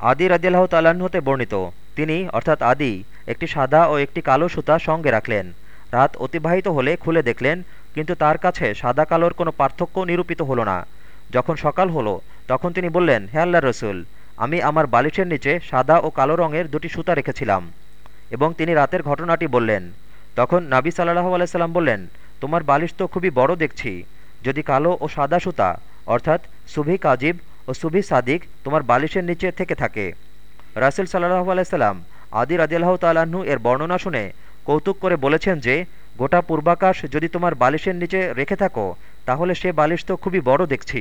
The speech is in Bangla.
আদি রাজিয়াল্লাহ তাল্লাহ্ন বর্ণিত। তিনি, অর্থাৎ আদি, একটি সাদা ও একটি কালো সুতা সঙ্গে রাখলেন। রাত অতিবাহিত হলে খুলে দেখলেন, কিন্তু তার কাছে সাদা কালোর কোনো পার্থক্য নিরূপিত হলো না। যখন সকাল হলো, তখন তিনি বললেন, হে আল্লাহ রসুল, আমি আমার বালিশের নিচে সাদা ও কালো রঙের দুটি সুতা রেখেছিলাম। এবং তিনি রাতের ঘটনাটি বললেন। তখন নাবি সাল্লাহ আলাইসাল্লাম বললেন, তোমার বালিশ তো খুবই বড় দেখছি। যদি কালো ও সাদা সুতা, অর্থাৎ সুভি কাজিব ও সুবি সাদিক তোমার বালিশের নিচে থেকে থাকে। রাসেল সাল্লাহ আলাইসাল্লাম আদি রাজিয়াল্লাহ তাল্লাহ্ন এর বর্ণনা শুনে কৌতুক করে বলেছেন যে, গোটা পূর্বাকাশ যদি তোমার বালিশের নিচে রেখে থাকো, তাহলে সে বালিশ তো খুবই বড় দেখছি।